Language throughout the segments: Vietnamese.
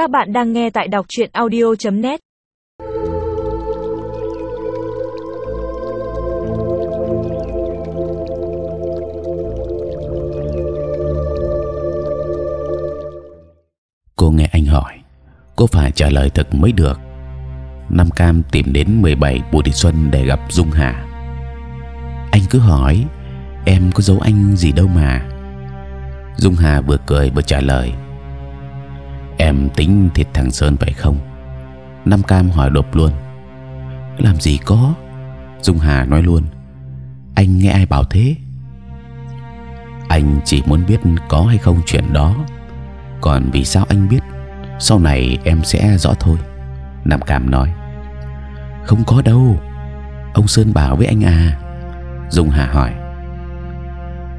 Các bạn đang nghe tại đọc truyện audio.net. Cô nghe anh hỏi, cô phải trả lời thật mới được. Nam Cam tìm đến 17 Bùi Thị Xuân để gặp Dung Hà. Anh cứ hỏi, em có giấu anh gì đâu mà. Dung Hà vừa cười vừa trả lời, em tính thịt thằng Sơn phải không? Nam Cam hỏi đột luôn, làm gì có? Dung Hà nói luôn, anh nghe ai bảo thế? Anh chỉ muốn biết có hay không chuyện đó. Còn vì sao anh biết? Sau này em sẽ rõ thôi. Nam Cam nói, không có đâu. Ông Sơn bảo với anh à. Dung Hà hỏi,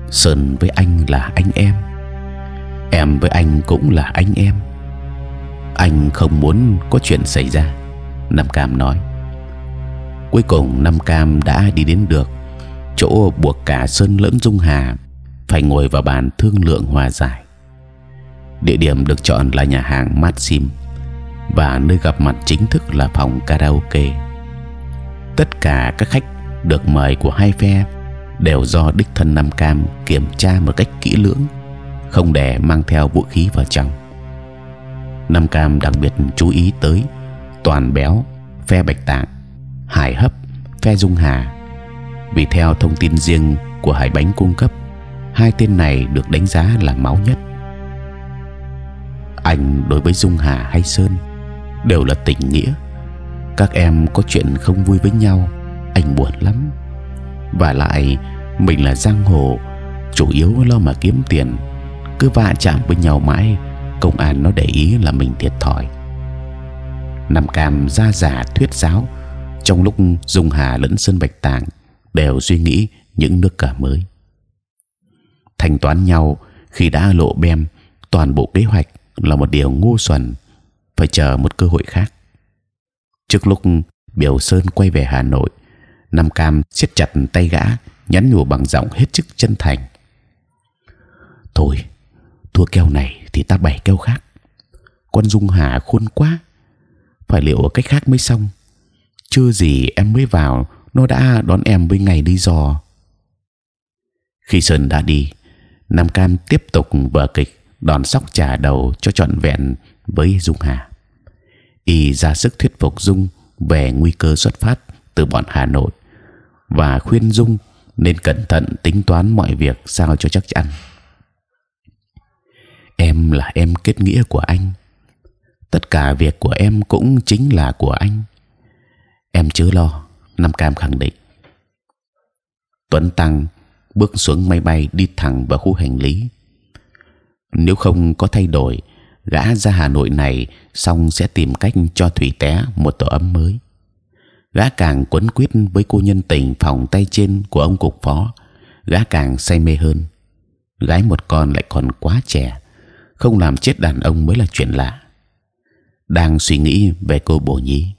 Sơn với anh là anh em, em với anh cũng là anh em. Anh không muốn có chuyện xảy ra. Nam Cam nói. Cuối cùng Nam Cam đã đi đến được chỗ buộc cả Sơn lẫn Dung Hà phải ngồi vào bàn thương lượng hòa giải. Địa điểm được chọn là nhà hàng Maxim và nơi gặp mặt chính thức là phòng karaoke. Tất cả các khách được mời của hai phe đều do đích thân Nam Cam kiểm tra một cách kỹ lưỡng, không để mang theo vũ khí vào trong. Nam Cam đặc biệt chú ý tới toàn béo phe Bạch Tạng, Hải Hấp phe Dung Hà. Vì theo thông tin riêng của Hải Bánh cung cấp, hai tên này được đánh giá là máu nhất. Anh đối với Dung Hà hay Sơn đều là tình nghĩa. Các em có chuyện không vui với nhau, anh buồn lắm. Và lại mình là giang hồ, chủ yếu lo mà kiếm tiền, cứ va chạm với nhau mãi, công an nó để ý là mình thiệt thòi. Nam Cam ra giả thuyết giáo, trong lúc Dung Hà lẫn Sơn Bạch Tạng đều suy nghĩ những nước cờ mới. Thanh toán nhau, khi đã lộ bem, toàn bộ kế hoạch là một điều ngu xuẩn, phải chờ một cơ hội khác. Trước lúc biểu sơn quay về hà nội, nam cam siết chặt tay gã, nhắn nhủ bằng giọng hết sức chân thành. Thôi thua keo này thì ta bày keo khác. Con dung hà khôn quá. Phải liệu cách khác mới xong? Chưa gì em mới vào, nó đã đón em với ngày đi dò. Khi sơn đã đi, nam cam tiếp tục vở kịch đòn sóc trả đầu cho trọn vẹn với dung hà. Y ra sức thuyết phục dung về nguy cơ xuất phát từ bọn hà nội và khuyên dung nên cẩn thận tính toán mọi việc sao cho chắc chắn em là em kết nghĩa của anh. Tất cả việc của em cũng chính là của anh. Em chớ lo, nam cam khẳng định. Tuấn tăng bước xuống máy bay đi thẳng vào khu hành lý. Nếu không có thay đổi, gã ra Hà Nội này xong sẽ tìm cách cho thủy té một tổ ấm mới. Gã càng quấn quýt với cô nhân tình phòng tay trên của ông cục phó, gã càng say mê hơn. Gái một con lại còn quá trẻ không làm chết đàn ông mới là chuyện lạ đang suy nghĩ về cô bổ nhí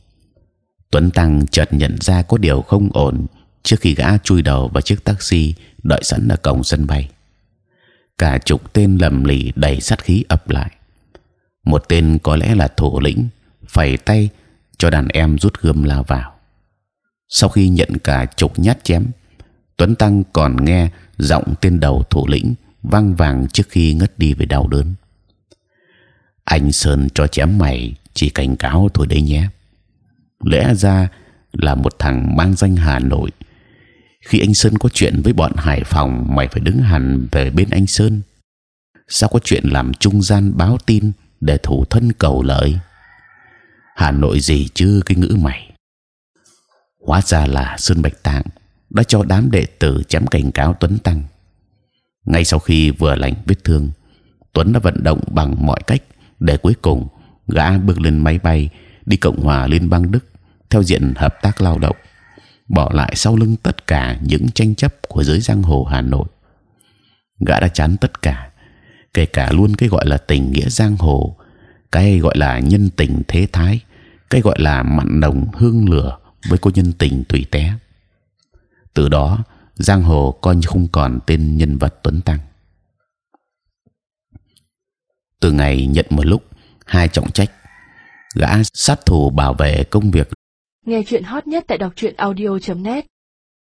Tuấn Tăng chợt nhận ra có điều không ổn trước khi gã chui đầu vào chiếc taxi đợi sẵn ở cổng sân bay. Cả chục tên lầm lì đầy sát khí ập lại. Một tên có lẽ là thủ lĩnh, phẩy tay cho đàn em rút gươm lao vào. Sau khi nhận cả chục nhát chém, Tuấn Tăng còn nghe giọng tên đầu thủ lĩnh vang vàng trước khi ngất đi vì đau đớn. Anh Sơn cho chém mày, chỉ cảnh cáo thôi đấy nhé. Lẽ ra là một thằng mang danh Hà Nội. Khi anh Sơn có chuyện với bọn Hải Phòng, mày phải đứng hẳn về bên anh Sơn. Sao có chuyện làm trung gian báo tin để thủ thân cầu lợi? Hà Nội gì chứ cái ngữ mày? Hóa ra là Sơn Bạch Tạng đã cho đám đệ tử chém cảnh cáo Tuấn Tăng. Ngay sau khi vừa lành vết thương, Tuấn đã vận động bằng mọi cách để cuối cùng gã bước lên máy bay đi Cộng hòa Liên bang Đức theo diện hợp tác lao động bỏ lại sau lưng tất cả những tranh chấp của giới giang hồ Hà Nội. Gã đã chán tất cả, kể cả luôn cái gọi là tình nghĩa giang hồ, cái gọi là nhân tình thế thái, cái gọi là mặn nồng hương lửa với cô nhân tình tùy té. Từ đó, giang hồ coi như không còn tên nhân vật tuấn tăng. Từ ngày nhận một lúc, hai trọng trách. Gã sát thủ bảo vệ công việc. Nghe chuyện hot nhất tại đọc truyện audio .net.